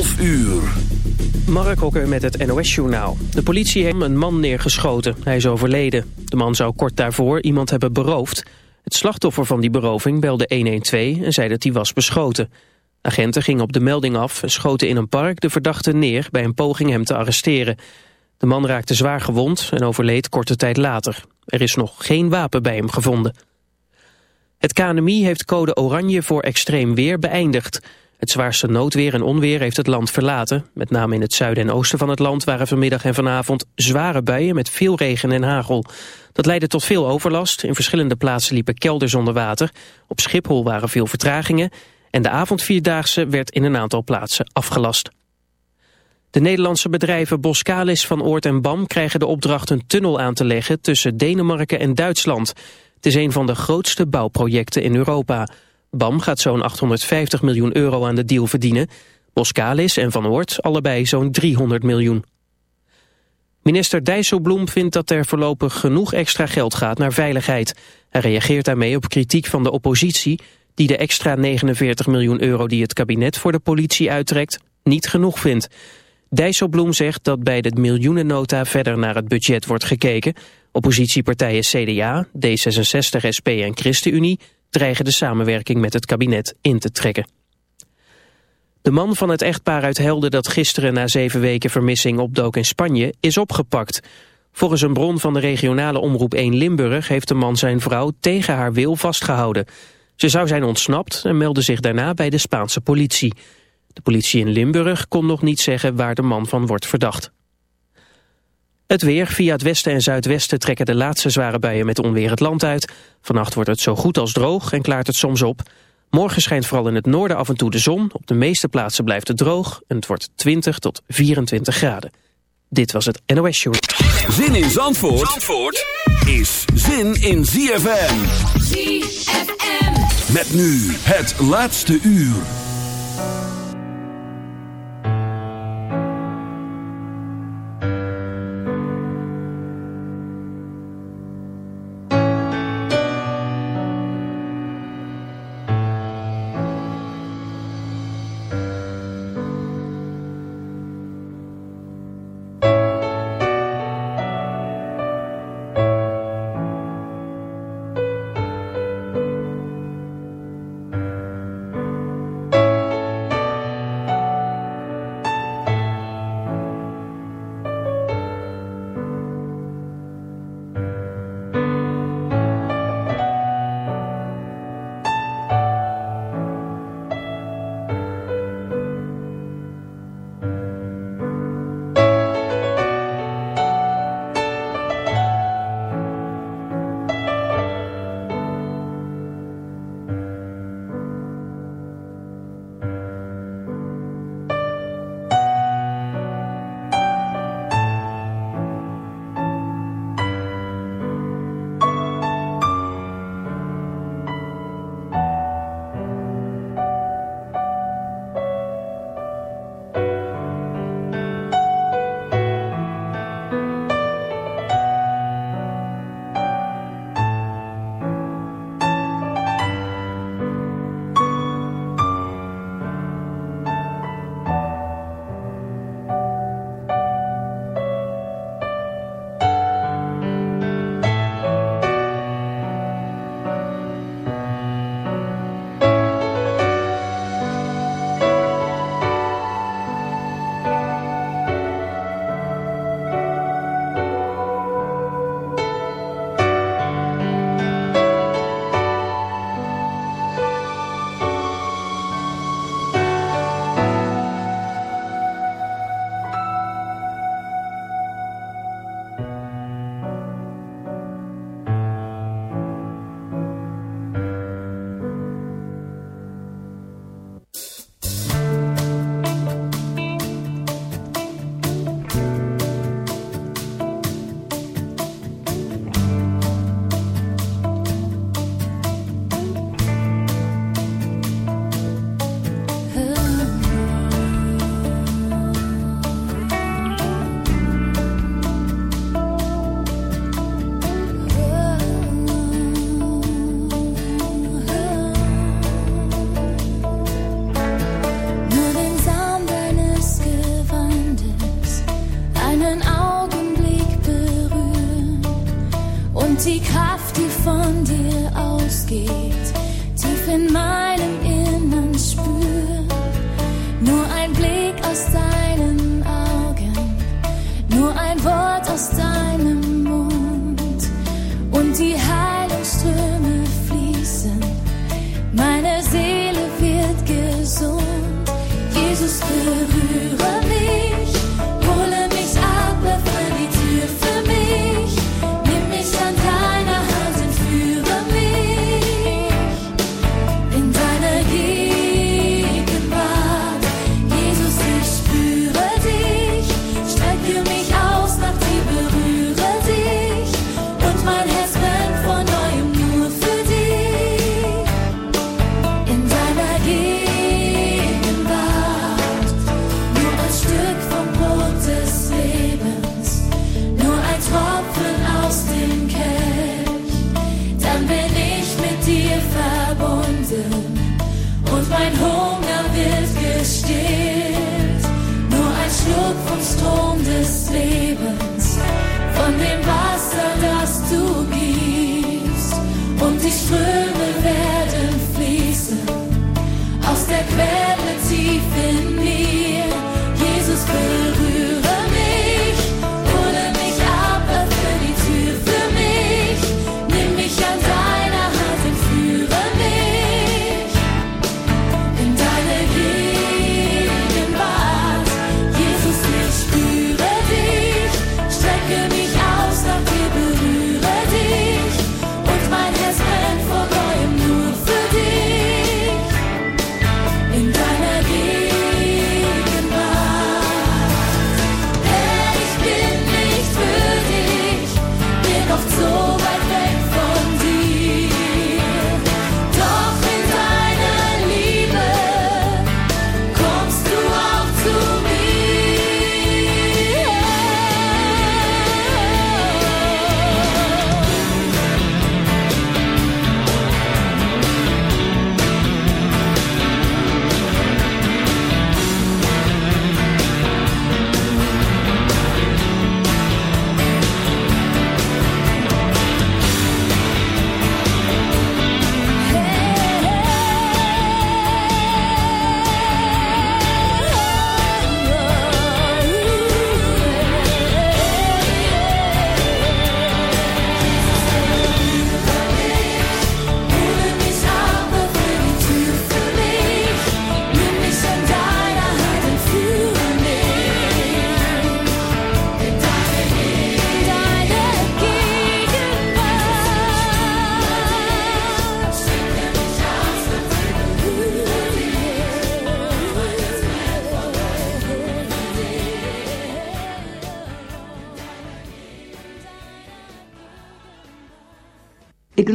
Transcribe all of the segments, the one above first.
11 uur. Mark Hokker met het NOS-journaal. De politie heeft een man neergeschoten. Hij is overleden. De man zou kort daarvoor iemand hebben beroofd. Het slachtoffer van die beroving belde 112 en zei dat hij was beschoten. Agenten gingen op de melding af en schoten in een park de verdachte neer... bij een poging hem te arresteren. De man raakte zwaar gewond en overleed korte tijd later. Er is nog geen wapen bij hem gevonden. Het KNMI heeft code oranje voor extreem weer beëindigd. Het zwaarste noodweer en onweer heeft het land verlaten. Met name in het zuiden en oosten van het land waren vanmiddag en vanavond zware buien met veel regen en hagel. Dat leidde tot veel overlast. In verschillende plaatsen liepen kelders onder water. Op Schiphol waren veel vertragingen. En de avondvierdaagse werd in een aantal plaatsen afgelast. De Nederlandse bedrijven Boskalis van Oort en Bam krijgen de opdracht een tunnel aan te leggen tussen Denemarken en Duitsland. Het is een van de grootste bouwprojecten in Europa. BAM gaat zo'n 850 miljoen euro aan de deal verdienen. Boskalis en Van Oort allebei zo'n 300 miljoen. Minister Dijsselbloem vindt dat er voorlopig genoeg extra geld gaat naar veiligheid. Hij reageert daarmee op kritiek van de oppositie... die de extra 49 miljoen euro die het kabinet voor de politie uittrekt... niet genoeg vindt. Dijsselbloem zegt dat bij de miljoenennota verder naar het budget wordt gekeken. Oppositiepartijen CDA, D66, SP en ChristenUnie dreigen de samenwerking met het kabinet in te trekken. De man van het echtpaar uit Helden dat gisteren na zeven weken vermissing opdook in Spanje is opgepakt. Volgens een bron van de regionale omroep 1 Limburg heeft de man zijn vrouw tegen haar wil vastgehouden. Ze zou zijn ontsnapt en meldde zich daarna bij de Spaanse politie. De politie in Limburg kon nog niet zeggen waar de man van wordt verdacht. Het weer. Via het westen en zuidwesten trekken de laatste zware buien met onweer het land uit. Vannacht wordt het zo goed als droog en klaart het soms op. Morgen schijnt vooral in het noorden af en toe de zon. Op de meeste plaatsen blijft het droog en het wordt 20 tot 24 graden. Dit was het NOS Show. Zin in Zandvoort, Zandvoort is zin in ZFM. ZFM. Met nu het laatste uur.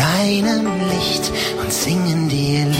Deinem Licht und singen dir Lieder.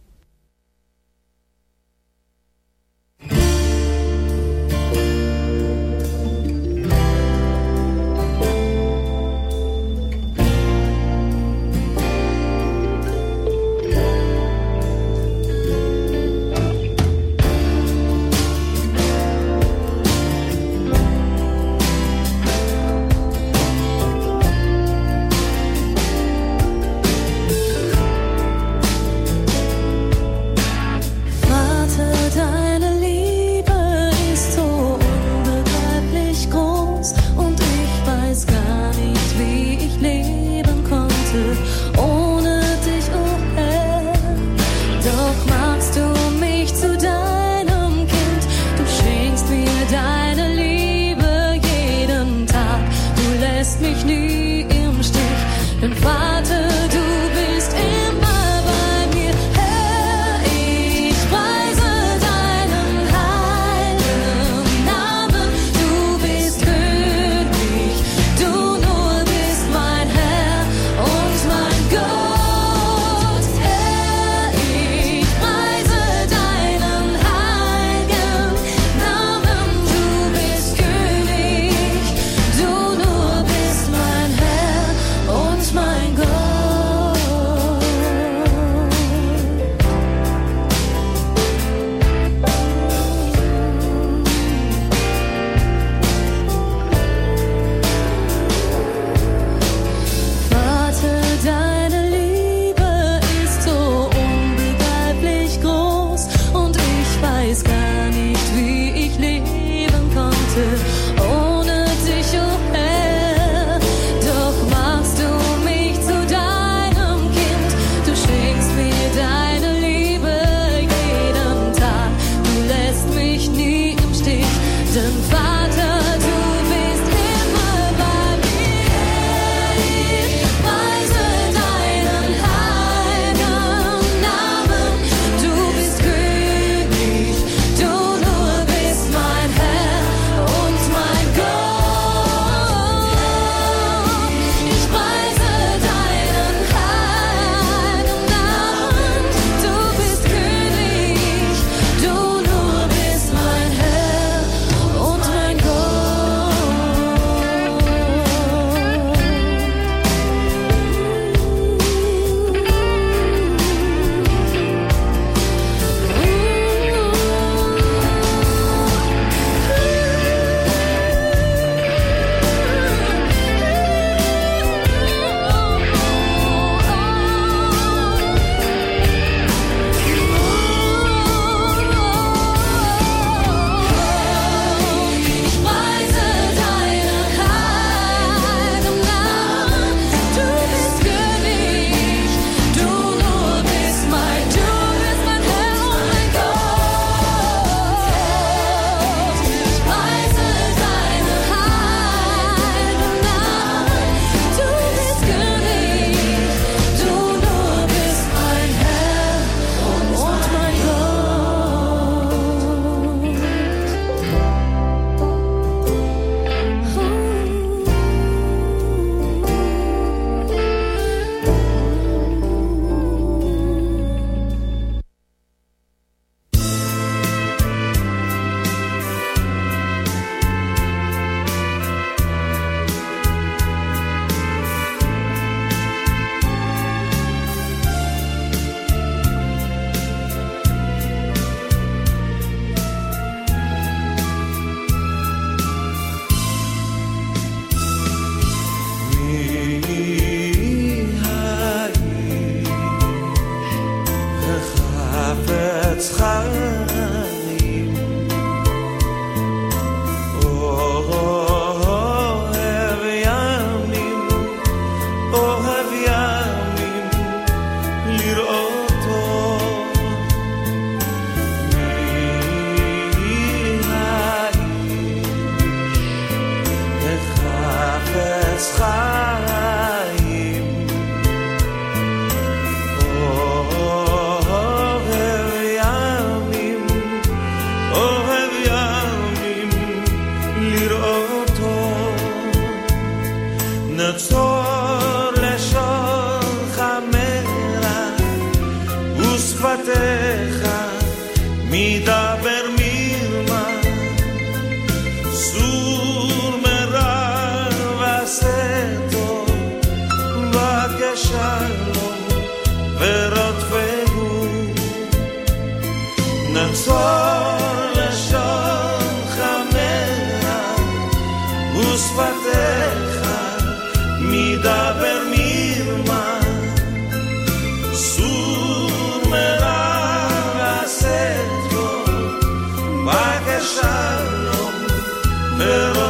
There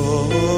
Oh. oh, oh.